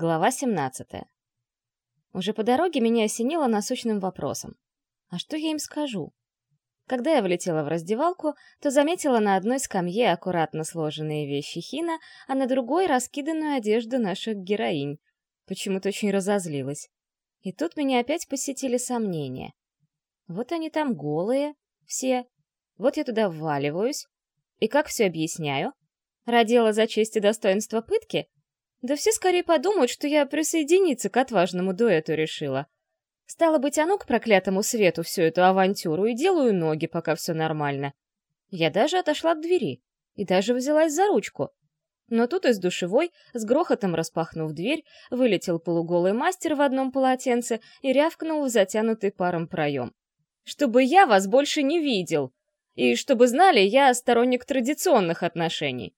Глава 17. Уже по дороге меня осенило насущным вопросом. А что я им скажу? Когда я влетела в раздевалку, то заметила на одной скамье аккуратно сложенные вещи Хина, а на другой — раскиданную одежду наших героинь. Почему-то очень разозлилась. И тут меня опять посетили сомнения. Вот они там голые, все. Вот я туда вваливаюсь. И как все объясняю? Родила за честь и достоинство пытки? Да все скорее подумают, что я присоединиться к отважному дуэту решила. Стало быть, оно к проклятому свету всю эту авантюру и делаю ноги, пока все нормально. Я даже отошла к двери и даже взялась за ручку. Но тут из душевой, с грохотом распахнув дверь, вылетел полуголый мастер в одном полотенце и рявкнул в затянутый паром проем. «Чтобы я вас больше не видел! И чтобы знали, я сторонник традиционных отношений!»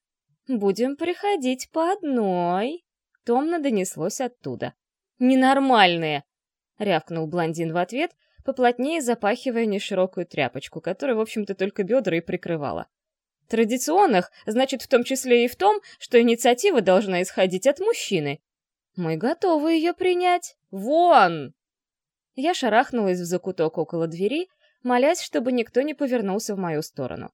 «Будем приходить по одной», — томно донеслось оттуда. «Ненормальные!» — рявкнул блондин в ответ, поплотнее запахивая неширокую тряпочку, которая, в общем-то, только бедра и прикрывала. «Традиционных, значит, в том числе и в том, что инициатива должна исходить от мужчины. Мы готовы ее принять. Вон!» Я шарахнулась в закуток около двери, молясь, чтобы никто не повернулся в мою сторону.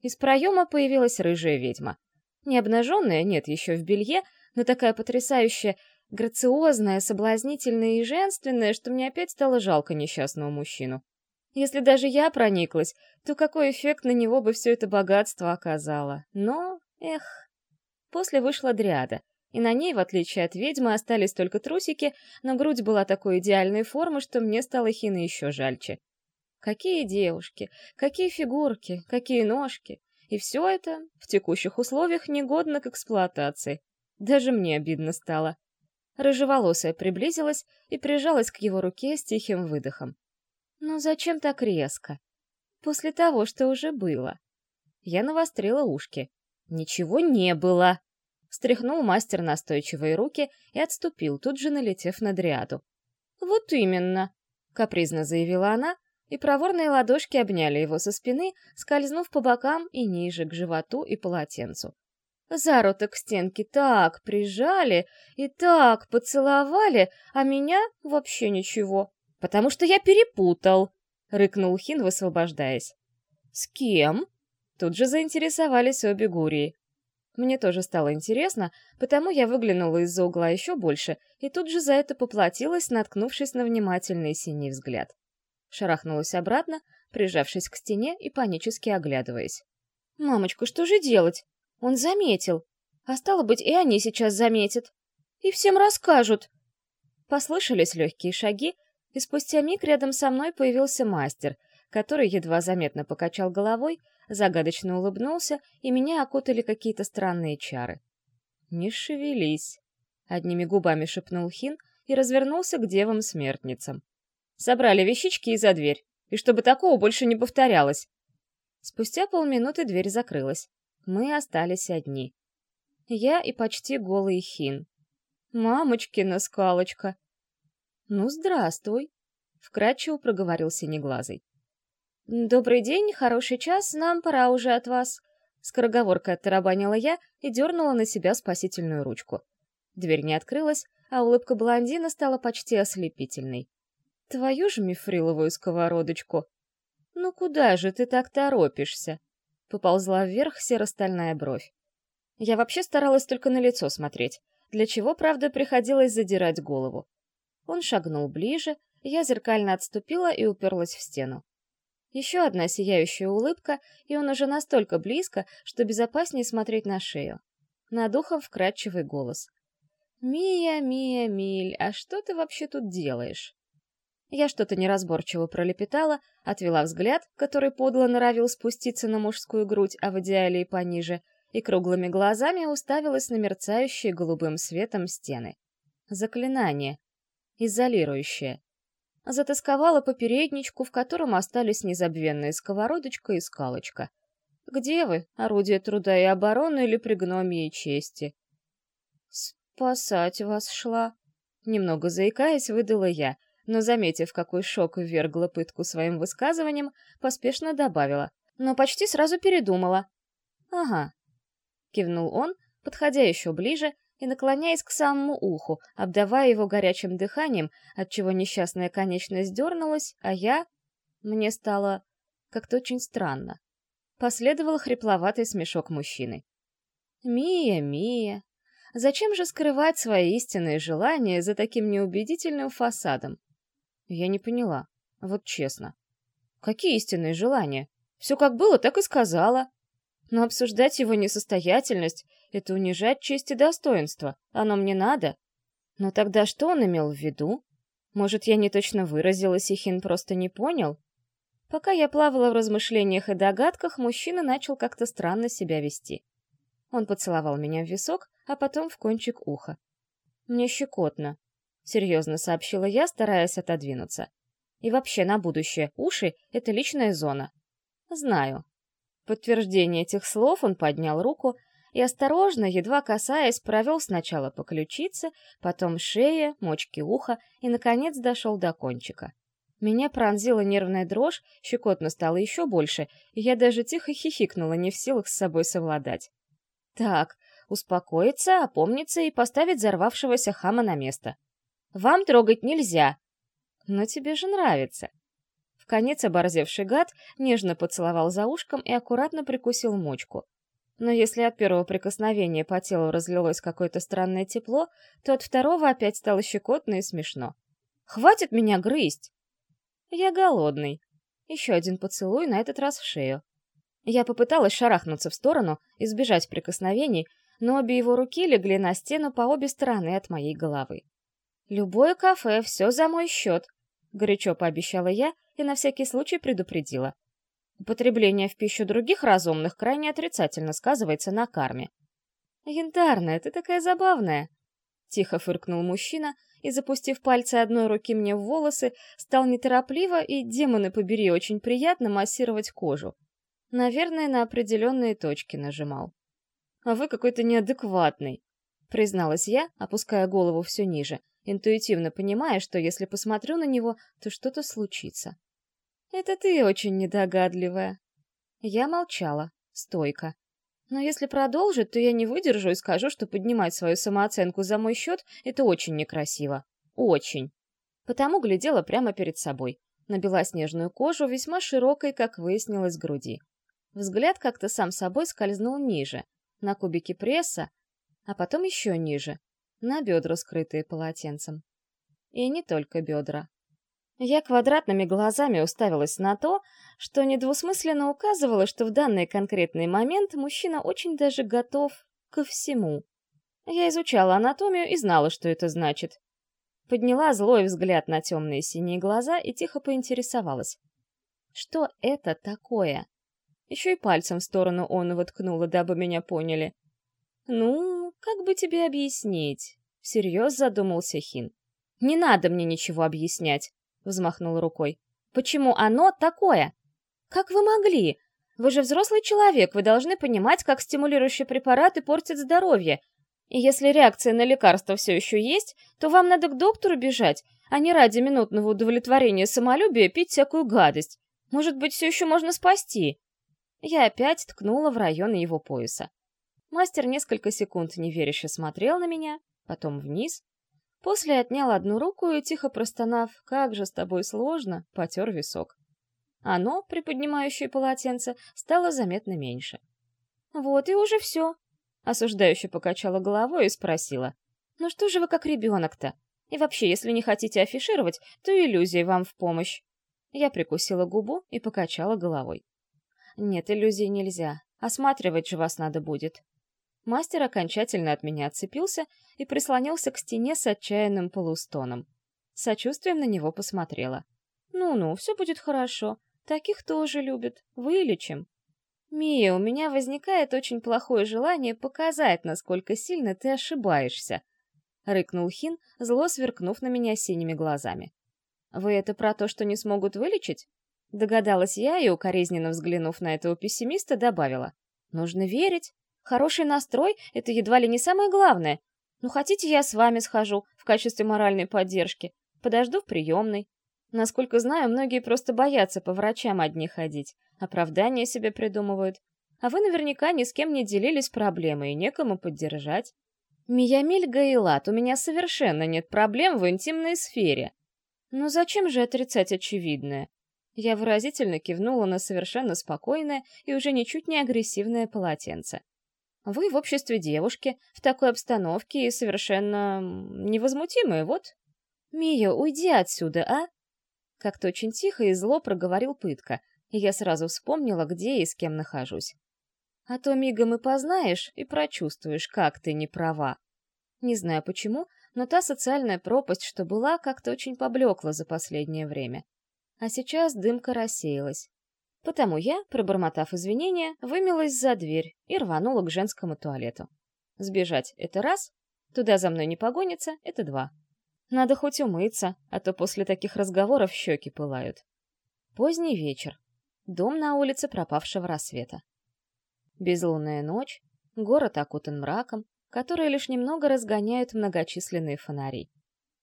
Из проема появилась рыжая ведьма. Не обнаженная, нет, еще в белье, но такая потрясающая, грациозная, соблазнительная и женственная, что мне опять стало жалко несчастного мужчину. Если даже я прониклась, то какой эффект на него бы все это богатство оказало. Но, эх... После вышла дриада, и на ней, в отличие от ведьмы, остались только трусики, но грудь была такой идеальной формы, что мне стало хины еще жальче. Какие девушки, какие фигурки, какие ножки. И все это в текущих условиях негодно к эксплуатации. Даже мне обидно стало. Рыжеволосая приблизилась и прижалась к его руке с тихим выдохом. «Ну зачем так резко? После того, что уже было». Я навострила ушки. «Ничего не было!» Встряхнул мастер настойчивые руки и отступил, тут же налетев на дриаду. «Вот именно!» — капризно заявила она, и проворные ладошки обняли его со спины, скользнув по бокам и ниже, к животу и полотенцу. Зарута к стенке так прижали и так поцеловали, а меня вообще ничего. «Потому что я перепутал!» — рыкнул Хин, высвобождаясь. «С кем?» Тут же заинтересовались обе гурии. Мне тоже стало интересно, потому я выглянула из-за угла еще больше и тут же за это поплатилась, наткнувшись на внимательный синий взгляд шарахнулась обратно, прижавшись к стене и панически оглядываясь. «Мамочка, что же делать? Он заметил. А стало быть, и они сейчас заметят. И всем расскажут». Послышались легкие шаги, и спустя миг рядом со мной появился мастер, который едва заметно покачал головой, загадочно улыбнулся, и меня окутали какие-то странные чары. «Не шевелись», — одними губами шепнул Хин и развернулся к девам-смертницам. Собрали вещички и за дверь. И чтобы такого больше не повторялось. Спустя полминуты дверь закрылась. Мы остались одни. Я и почти голый Хин. «Мамочкина скалочка!» «Ну, здравствуй!» — вкратчиво проговорил Синеглазый. «Добрый день, хороший час, нам пора уже от вас!» Скороговоркой оттарабанила я и дернула на себя спасительную ручку. Дверь не открылась, а улыбка блондина стала почти ослепительной. Твою ж мифриловую сковородочку! Ну куда же ты так торопишься? Поползла вверх серо-стальная бровь. Я вообще старалась только на лицо смотреть, для чего, правда, приходилось задирать голову. Он шагнул ближе, я зеркально отступила и уперлась в стену. Еще одна сияющая улыбка, и он уже настолько близко, что безопаснее смотреть на шею. Над ухом вкрадчивый голос. «Мия, Мия, Миль, а что ты вообще тут делаешь?» Я что-то неразборчиво пролепетала, отвела взгляд, который подло норовил спуститься на мужскую грудь, а в идеале и пониже, и круглыми глазами уставилась на мерцающие голубым светом стены. Заклинание. Изолирующее. Затасковала по передничку, в котором остались незабвенная сковородочка и скалочка. «Где вы, орудие труда и обороны или пригномии чести?» «Спасать вас шла», — немного заикаясь, выдала я — но, заметив, какой шок ввергла пытку своим высказыванием, поспешно добавила, но почти сразу передумала. «Ага», — кивнул он, подходя еще ближе и наклоняясь к самому уху, обдавая его горячим дыханием, отчего несчастная конечность дернулась, а я... Мне стало как-то очень странно. Последовал хрипловатый смешок мужчины. «Мия, Мия, зачем же скрывать свои истинные желания за таким неубедительным фасадом?» Я не поняла, вот честно. «Какие истинные желания? Все как было, так и сказала. Но обсуждать его несостоятельность — это унижать честь и достоинство. Оно мне надо. Но тогда что он имел в виду? Может, я не точно выразилась, и Хин просто не понял? Пока я плавала в размышлениях и догадках, мужчина начал как-то странно себя вести. Он поцеловал меня в висок, а потом в кончик уха. «Мне щекотно», — серьезно сообщила я, стараясь отодвинуться. «И вообще, на будущее, уши — это личная зона». «Знаю», в подтверждение этих слов он поднял руку и осторожно, едва касаясь, провел сначала по ключице, потом шее, мочке уха и, наконец, дошел до кончика. Меня пронзила нервная дрожь, щекотно стало еще больше, и я даже тихо хихикнула, не в силах с собой совладать. Так, успокоиться, опомниться и поставить взорвавшегося хама на место. Вам трогать нельзя. Но тебе же нравится. В конец оборзевший гад нежно поцеловал за ушком и аккуратно прикусил мочку. Но если от первого прикосновения по телу разлилось какое-то странное тепло, то от второго опять стало щекотно и смешно. «Хватит меня грызть!» «Я голодный». Еще один поцелуй, на этот раз в шею. Я попыталась шарахнуться в сторону, избежать прикосновений, но обе его руки легли на стену по обе стороны от моей головы. «Любое кафе, все за мой счет», — горячо пообещала я и на всякий случай предупредила. Употребление в пищу других разумных крайне отрицательно сказывается на карме. «Янтарная, ты такая забавная!» Тихо фыркнул мужчина и, запустив пальцы одной руки мне в волосы, стал неторопливо и, демоны побери, очень приятно массировать кожу. Наверное, на определенные точки нажимал. «А вы какой-то неадекватный», — призналась я, опуская голову все ниже, интуитивно понимая, что если посмотрю на него, то что-то случится. «Это ты очень недогадливая». Я молчала, стойко. Но если продолжит, то я не выдержу и скажу, что поднимать свою самооценку за мой счет — это очень некрасиво. Очень. Потому глядела прямо перед собой, на белоснежную кожу, весьма широкой, как выяснилось, груди. Взгляд как-то сам собой скользнул ниже, на кубики пресса, а потом еще ниже, на бедра, скрытые полотенцем. И не только бедра. Я квадратными глазами уставилась на то, что недвусмысленно указывало, что в данный конкретный момент мужчина очень даже готов ко всему. Я изучала анатомию и знала, что это значит. Подняла злой взгляд на темные синие глаза и тихо поинтересовалась. Что это такое? Еще и пальцем в сторону он воткнула, дабы меня поняли. «Ну, как бы тебе объяснить?» — всерьез задумался Хин. «Не надо мне ничего объяснять», — взмахнул рукой. «Почему оно такое? Как вы могли? Вы же взрослый человек, вы должны понимать, как стимулирующие препараты портят здоровье. И если реакция на лекарство все еще есть, то вам надо к доктору бежать, а не ради минутного удовлетворения самолюбия пить всякую гадость. Может быть, все еще можно спасти». Я опять ткнула в район его пояса. Мастер несколько секунд неверяще смотрел на меня, потом вниз. После отнял одну руку и, тихо простонав «Как же с тобой сложно!» потер висок. Оно, приподнимающее полотенце, стало заметно меньше. «Вот и уже все!» Осуждающе покачала головой и спросила. «Ну что же вы как ребенок-то? И вообще, если не хотите афишировать, то иллюзии вам в помощь!» Я прикусила губу и покачала головой. «Нет, иллюзий нельзя. Осматривать же вас надо будет. Мастер окончательно от меня отцепился и прислонился к стене с отчаянным полустоном. Сочувствием на него посмотрела. «Ну-ну, все будет хорошо. Таких тоже любят. Вылечим». «Мия, у меня возникает очень плохое желание показать, насколько сильно ты ошибаешься», — рыкнул Хин, зло сверкнув на меня синими глазами. «Вы это про то, что не смогут вылечить?» Догадалась я и, укоризненно взглянув на этого пессимиста, добавила. «Нужно верить. Хороший настрой — это едва ли не самое главное. Ну, хотите, я с вами схожу в качестве моральной поддержки? Подожду в приемной. Насколько знаю, многие просто боятся по врачам одни ходить. Оправдания себе придумывают. А вы наверняка ни с кем не делились проблемой и некому поддержать. Миямиль Гаилат, у меня совершенно нет проблем в интимной сфере. Но зачем же отрицать очевидное? Я выразительно кивнула на совершенно спокойное и уже ничуть не агрессивное полотенце. Вы в обществе девушки, в такой обстановке и совершенно невозмутимые, вот. Мия, уйди отсюда, а? Как-то очень тихо и зло проговорил пытка, и я сразу вспомнила, где и с кем нахожусь. А то мигом и познаешь, и прочувствуешь, как ты не права. Не знаю почему, но та социальная пропасть, что была, как-то очень поблекла за последнее время. А сейчас дымка рассеялась. Потому я, пробормотав извинения, вымилась за дверь и рванула к женскому туалету. Сбежать — это раз, туда за мной не погонится — это два. Надо хоть умыться, а то после таких разговоров щеки пылают. Поздний вечер. Дом на улице пропавшего рассвета. Безлунная ночь, город окутан мраком, который лишь немного разгоняют многочисленные фонари.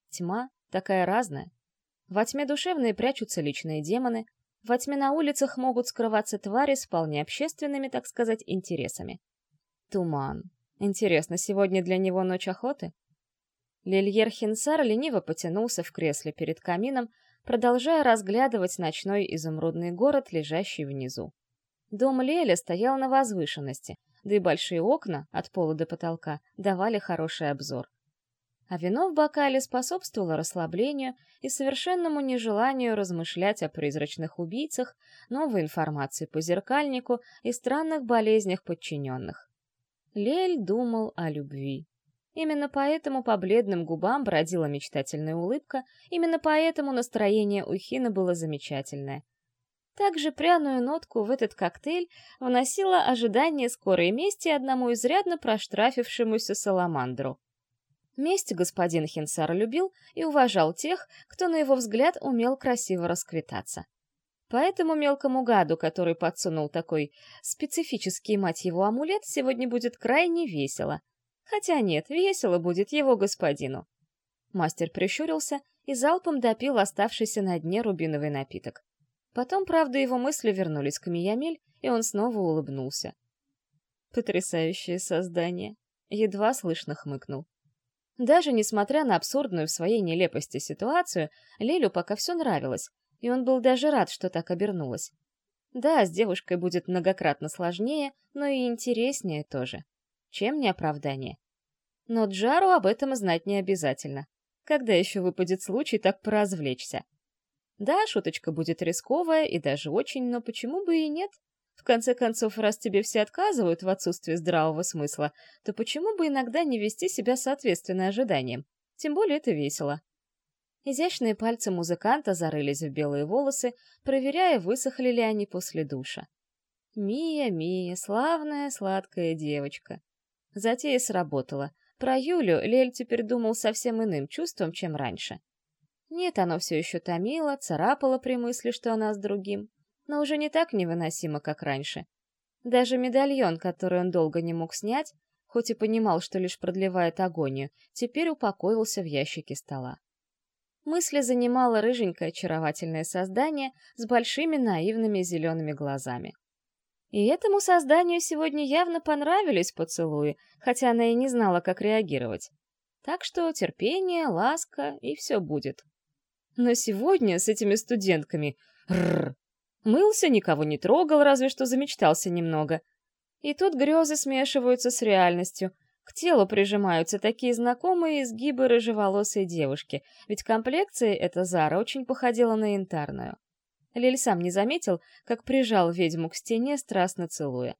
Тьма такая разная. Во тьме душевной прячутся личные демоны, во тьме на улицах могут скрываться твари с вполне общественными, так сказать, интересами. Туман. Интересно, сегодня для него ночь охоты? Лильер Хинсар лениво потянулся в кресле перед камином, продолжая разглядывать ночной изумрудный город, лежащий внизу. Дом Леля стоял на возвышенности, да и большие окна, от пола до потолка, давали хороший обзор. А вино в бокале способствовало расслаблению и совершенному нежеланию размышлять о призрачных убийцах, новой информации по зеркальнику и странных болезнях подчиненных. Лель думал о любви. Именно поэтому по бледным губам бродила мечтательная улыбка, именно поэтому настроение у Хина было замечательное. Также пряную нотку в этот коктейль вносило ожидание скорой мести одному изрядно проштрафившемуся саламандру. Месть господин Хинсар любил и уважал тех, кто, на его взгляд, умел красиво расквитаться. Поэтому мелкому гаду, который подсунул такой специфический, мать его, амулет, сегодня будет крайне весело. Хотя нет, весело будет его господину. Мастер прищурился и залпом допил оставшийся на дне рубиновый напиток. Потом, правда, его мысли вернулись к Миямель, и он снова улыбнулся. Потрясающее создание. Едва слышно хмыкнул. Даже несмотря на абсурдную в своей нелепости ситуацию, Лелю пока все нравилось, и он был даже рад, что так обернулось. Да, с девушкой будет многократно сложнее, но и интереснее тоже. Чем не оправдание? Но Джару об этом знать не обязательно. Когда еще выпадет случай так поразвлечься? Да, шуточка будет рисковая и даже очень, но почему бы и нет? В конце концов, раз тебе все отказывают в отсутствии здравого смысла, то почему бы иногда не вести себя соответственно ожиданиям? Тем более это весело. Изящные пальцы музыканта зарылись в белые волосы, проверяя, высохли ли они после душа. Мия, Мия, славная, сладкая девочка. Затея сработала. Про Юлю Лель теперь думал совсем иным чувством, чем раньше. Нет, оно все еще томило, царапало при мысли, что она с другим, но уже не так невыносимо, как раньше. Даже медальон, который он долго не мог снять, хоть и понимал, что лишь продлевает агонию, теперь упокоился в ящике стола. Мысли занимало рыженькое очаровательное создание с большими наивными зелеными глазами. И этому созданию сегодня явно понравились поцелуи, хотя она и не знала, как реагировать. Так что терпение, ласка и все будет. Но сегодня с этими студентками... Рррр, мылся, никого не трогал, разве что замечтался немного. И тут грезы смешиваются с реальностью. К телу прижимаются такие знакомые изгибы рыжеволосой девушки, ведь комплекция эта Зара очень походила на янтарную. Лиль сам не заметил, как прижал ведьму к стене, страстно целуя.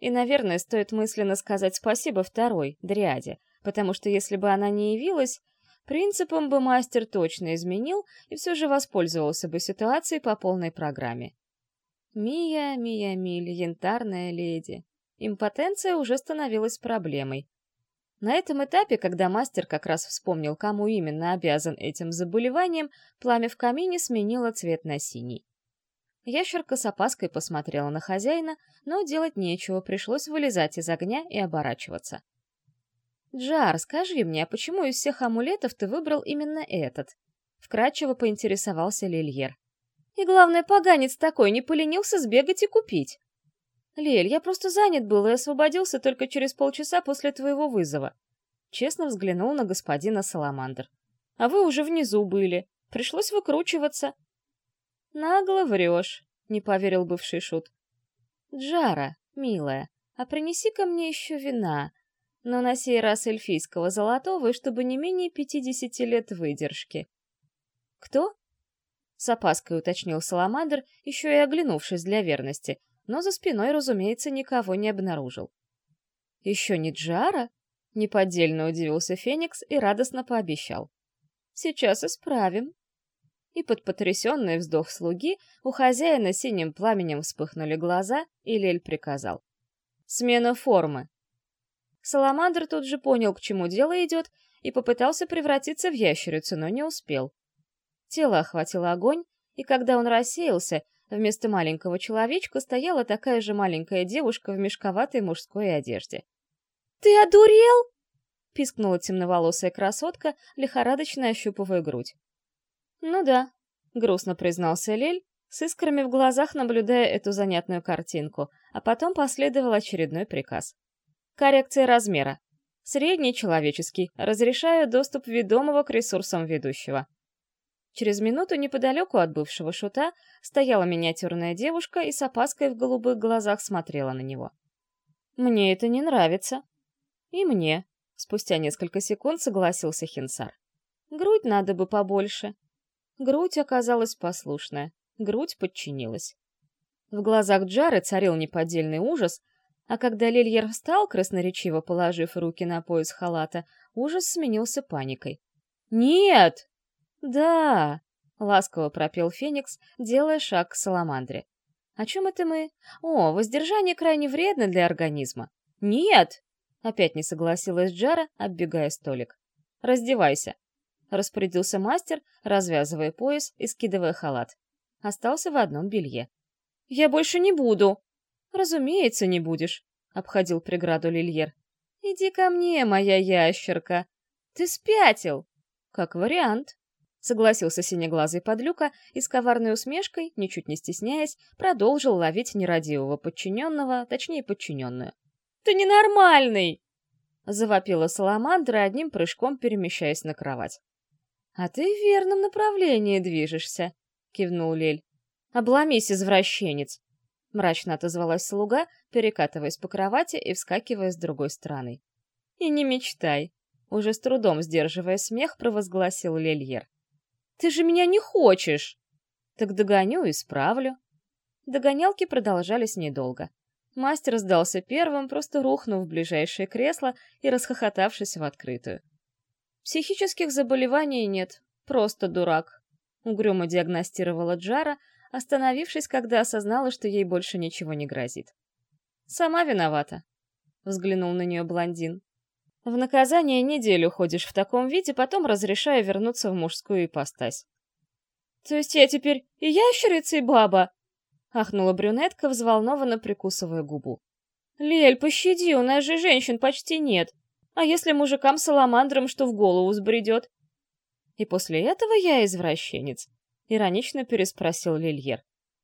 И, наверное, стоит мысленно сказать спасибо второй, Дриаде, потому что если бы она не явилась, принципом бы мастер точно изменил и все же воспользовался бы ситуацией по полной программе. Мия, Мия Миль, янтарная леди. Импотенция уже становилась проблемой. На этом этапе, когда мастер как раз вспомнил, кому именно обязан этим заболеванием, пламя в камине сменило цвет на синий. Ящерка с опаской посмотрела на хозяина, но делать нечего, пришлось вылезать из огня и оборачиваться. «Джар, скажи мне, а почему из всех амулетов ты выбрал именно этот?» Вкратчиво поинтересовался Лильер. «И главное, поганец такой не поленился сбегать и купить. «Лель, я просто занят был и освободился только через полчаса после твоего вызова. честно взглянул на господина Саламандр. «А вы уже внизу были. Пришлось выкручиваться». «Нагло врешь», — не поверил бывший шут. «Джара, милая, а принеси-ка мне еще вина, но на сей раз эльфийского золотого, и чтобы не менее пятидесяти лет выдержки». «Кто?» — с опаской уточнил Саламандр, еще и оглянувшись для верности, но за спиной, разумеется, никого не обнаружил. «Еще не Джара?» — неподдельно удивился Феникс и радостно пообещал. «Сейчас исправим». И под потрясенный вздох слуги у хозяина синим пламенем вспыхнули глаза, и Лель приказал. «Смена формы». Саламандр тут же понял, к чему дело идет, и попытался превратиться в ящерицу, но не успел. Тело охватило огонь, и когда он рассеялся, вместо маленького человечка стояла такая же маленькая девушка в мешковатой мужской одежде. «Ты одурел?» — пискнула темноволосая красотка, лихорадочно ощупывая грудь. «Ну да», — грустно признался Лель, с искрами в глазах наблюдая эту занятную картинку, а потом последовал очередной приказ. «Коррекция размера. Средний человеческий. Разрешаю доступ ведомого к ресурсам ведущего». Через минуту неподалеку от бывшего шута стояла миниатюрная девушка и с опаской в голубых глазах смотрела на него. «Мне это не нравится», «И мне», — спустя несколько секунд согласился Хинсар. «Грудь надо бы побольше». Грудь оказалась послушная, грудь подчинилась. В глазах Джары царил неподдельный ужас, а когда Лильер встал, красноречиво положив руки на пояс халата, ужас сменился паникой. «Нет!» «Да!» — ласково пропел Феникс, делая шаг к Саламандре. «О чем это мы? О, воздержание крайне вредно для организма. Нет!» Опять не согласилась Джара, оббегая столик. «Раздевайся», — распорядился мастер, развязывая пояс и скидывая халат. Остался в одном белье. «Я больше не буду!» «Разумеется, не будешь», — обходил преграду Лильер. «Иди ко мне, моя ящерка!» «Ты спятил!» «Как вариант», — согласился синеглазый подлюка и с коварной усмешкой, ничуть не стесняясь, продолжил ловить нерадивого подчиненного, точнее подчиненную. Ты ненормальный!» Завопила Саламандра, одним прыжком перемещаясь на кровать. «А ты в верном направлении движешься», — кивнул Лель. «Обломись, извращенец!» Мрачно отозвалась слуга, перекатываясь по кровати и вскакивая с другой стороны. «И не мечтай!» Уже с трудом сдерживая смех, провозгласил Лельер. «Ты же меня не хочешь!» «Так догоню и справлю». Догонялки продолжались недолго. Мастер сдался первым, просто рухнув в ближайшее кресло и расхохотавшись в открытую. «Психических заболеваний нет, просто дурак», — угрюмо диагностировала Джара, остановившись, когда осознала, что ей больше ничего не грозит. «Сама виновата», — взглянул на нее блондин. «В наказание неделю ходишь в таком виде, потом разрешаю вернуться в мужскую ипостась». «То есть я теперь и ящерица, и баба?» ахнула брюнетка, взволнованно прикусывая губу. «Лель, пощади, у нас же женщин почти нет. А если мужикам-саламандрам что в голову сбредет?» «И после этого я извращенец?» — иронично переспросил Лильер.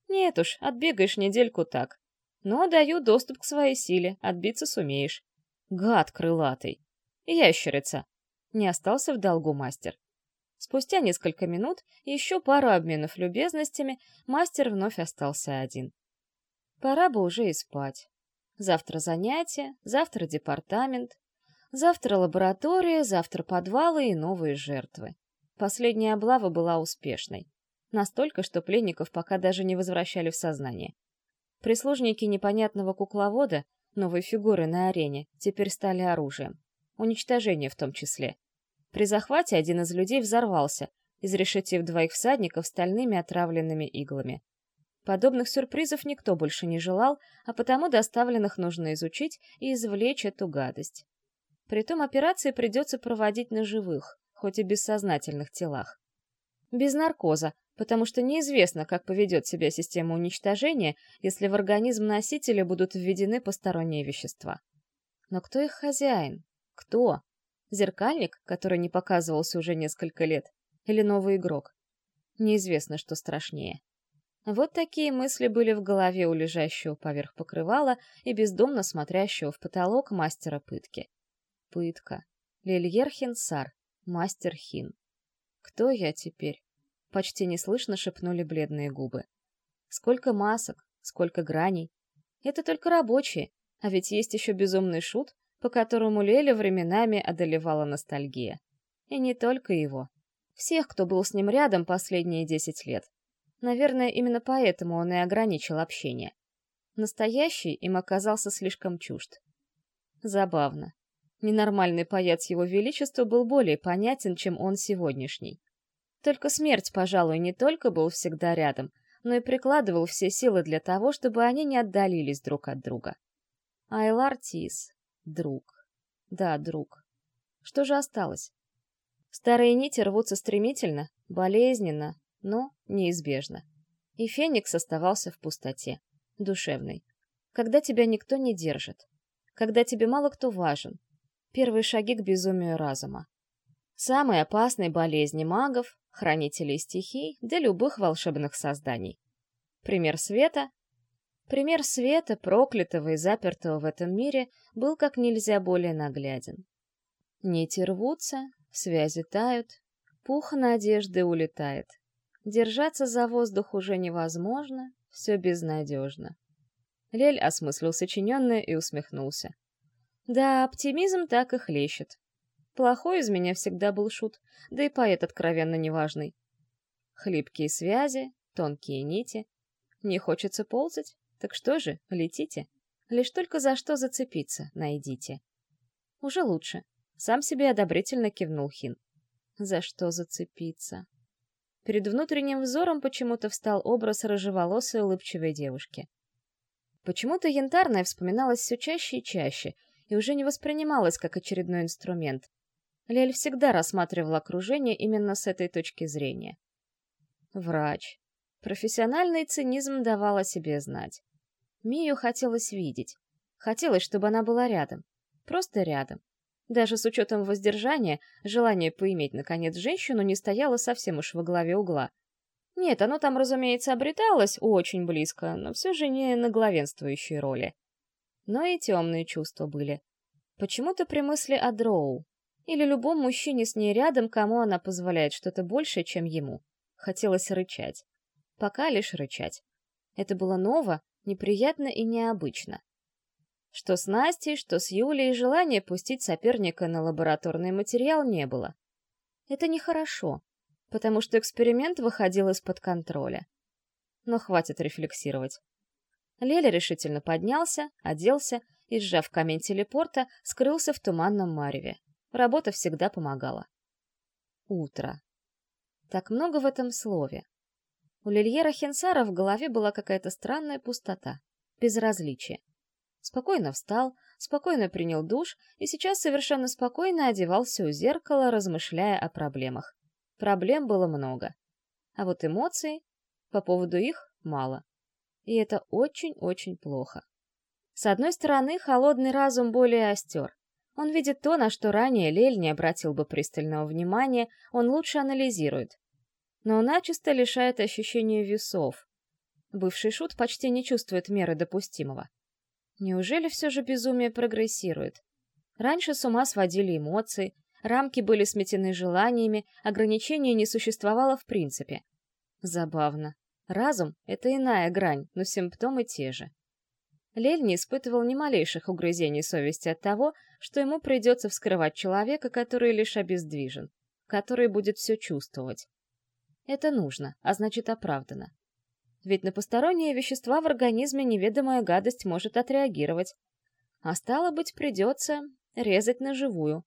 «Нет уж, отбегаешь недельку так. Но даю доступ к своей силе, отбиться сумеешь. Гад крылатый. Ящерица!» Не остался в долгу мастер. Спустя несколько минут и еще пару обменов любезностями мастер вновь остался один. Пора бы уже и спать. Завтра занятия, завтра департамент, завтра лаборатория, завтра подвалы и новые жертвы. Последняя облава была успешной. Настолько, что пленников пока даже не возвращали в сознание. Прислужники непонятного кукловода, новой фигуры на арене, теперь стали оружием. Уничтожение в том числе. При захвате один из людей взорвался, изрешетив двоих всадников стальными отравленными иглами. Подобных сюрпризов никто больше не желал, а потому доставленных нужно изучить и извлечь эту гадость. Притом операции придется проводить на живых, хоть и бессознательных телах. Без наркоза, потому что неизвестно, как поведет себя система уничтожения, если в организм носителя будут введены посторонние вещества. Но кто их хозяин? Кто? Зеркальник, который не показывался уже несколько лет, или новый игрок? Неизвестно, что страшнее. Вот такие мысли были в голове у лежащего поверх покрывала и бездомно смотрящего в потолок мастера пытки. Пытка. Лильер Хинсар, мастер Хин. Кто я теперь? Почти неслышно шепнули бледные губы. Сколько масок, сколько граней. Это только рабочие, а ведь есть еще безумный шут, по которому Леля временами одолевала ностальгия. И не только его. Всех, кто был с ним рядом последние десять лет. Наверное, именно поэтому он и ограничил общение. Настоящий им оказался слишком чужд. Забавно. Ненормальный паяц его величества был более понятен, чем он сегодняшний. Только смерть, пожалуй, не только был всегда рядом, но и прикладывал все силы для того, чтобы они не отдалились друг от друга. Айлар Тис. Друг. Да, друг. Что же осталось? Старые нити рвутся стремительно, болезненно, но неизбежно. И Феникс оставался в пустоте, душевной. Когда тебя никто не держит. Когда тебе мало кто важен. Первые шаги к безумию разума. Самой опасной болезни магов, хранителей стихий, да любых волшебных созданий. Пример света. Пример света, проклятого и запертого в этом мире, был как нельзя более нагляден. Нити рвутся, связи тают, пух надежды улетает. Держаться за воздух уже невозможно, все безнадежно. Лель осмыслил сочиненное и усмехнулся. Да, оптимизм так и хлещет. Плохой из меня всегда был шут, да и поэт откровенно неважный. Хлипкие связи, тонкие нити. Не хочется ползать? Так что же, летите. Лишь только за что зацепиться, найдите. Уже лучше. Сам себе одобрительно кивнул Хин. За что зацепиться? Перед внутренним взором почему-то встал образ рыжеволосой улыбчивой девушки. Почему-то янтарная вспоминалась все чаще и чаще и уже не воспринималась как очередной инструмент, Лель всегда рассматривал окружение именно с этой точки зрения. Врач. Профессиональный цинизм давал о себе знать. Мию хотелось видеть. Хотелось, чтобы она была рядом. Просто рядом. Даже с учетом воздержания, желание поиметь, наконец, женщину не стояло совсем уж во главе угла. Нет, оно там, разумеется, обреталось очень близко, но все же не на главенствующей роли. Но и темные чувства были. Почему-то при мысли о Дроу, или любом мужчине с ней рядом, кому она позволяет что-то большее, чем ему. Хотелось рычать. Пока лишь рычать. Это было ново, неприятно и необычно. Что с Настей, что с Юлей, желания пустить соперника на лабораторный материал не было. Это нехорошо, потому что эксперимент выходил из-под контроля. Но хватит рефлексировать. Леля решительно поднялся, оделся и, сжав камень телепорта, скрылся в туманном мареве. Работа всегда помогала. Утро. Так много в этом слове. У Лильера Хенсара в голове была какая-то странная пустота, безразличие. Спокойно встал, спокойно принял душ и сейчас совершенно спокойно одевался у зеркала, размышляя о проблемах. Проблем было много. А вот эмоций, по поводу их, мало. И это очень-очень плохо. С одной стороны, холодный разум более остер. Он видит то, на что ранее Лель не обратил бы пристального внимания, он лучше анализирует. Но начисто лишает ощущения весов. Бывший шут почти не чувствует меры допустимого. Неужели все же безумие прогрессирует? Раньше с ума сводили эмоции, рамки были сметены желаниями, ограничения не существовало в принципе. Забавно. Разум — это иная грань, но симптомы те же. Лель не испытывал ни малейших угрызений совести от того, что ему придется вскрывать человека, который лишь обездвижен, который будет все чувствовать. Это нужно, а значит оправдано. Ведь на посторонние вещества в организме неведомая гадость может отреагировать. А стало быть, придется резать на живую.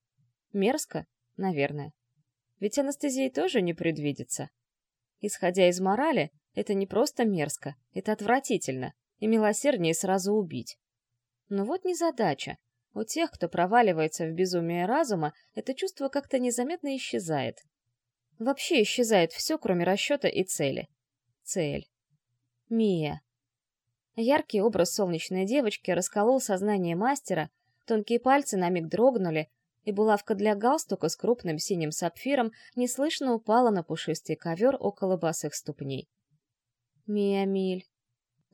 Мерзко, наверное. Ведь анестезии тоже не предвидится. Исходя из морали, это не просто мерзко, это отвратительно и милосерднее сразу убить. Но вот незадача. У тех, кто проваливается в безумие разума, это чувство как-то незаметно исчезает. Вообще исчезает все, кроме расчета и цели. Цель. Мия. Яркий образ солнечной девочки расколол сознание мастера, тонкие пальцы на миг дрогнули, и булавка для галстука с крупным синим сапфиром неслышно упала на пушистый ковер около босых ступней. «Мия Миль,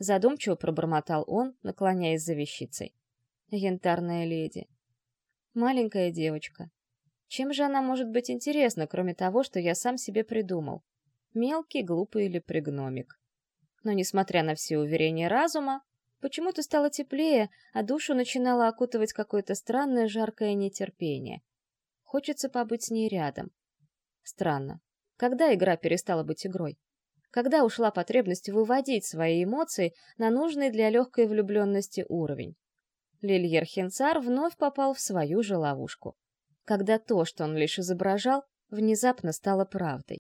Задумчиво пробормотал он, наклоняясь за вещицей. Янтарная леди. Маленькая девочка. Чем же она может быть интересна, кроме того, что я сам себе придумал? Мелкий, глупый или пригномик. Но, несмотря на все уверения разума, почему-то стало теплее, а душу начинало окутывать какое-то странное жаркое нетерпение. Хочется побыть с ней рядом. Странно. Когда игра перестала быть игрой? Когда ушла потребность выводить свои эмоции на нужный для легкой влюбленности уровень? Лильер Хенцар вновь попал в свою же ловушку. Когда то, что он лишь изображал, внезапно стало правдой.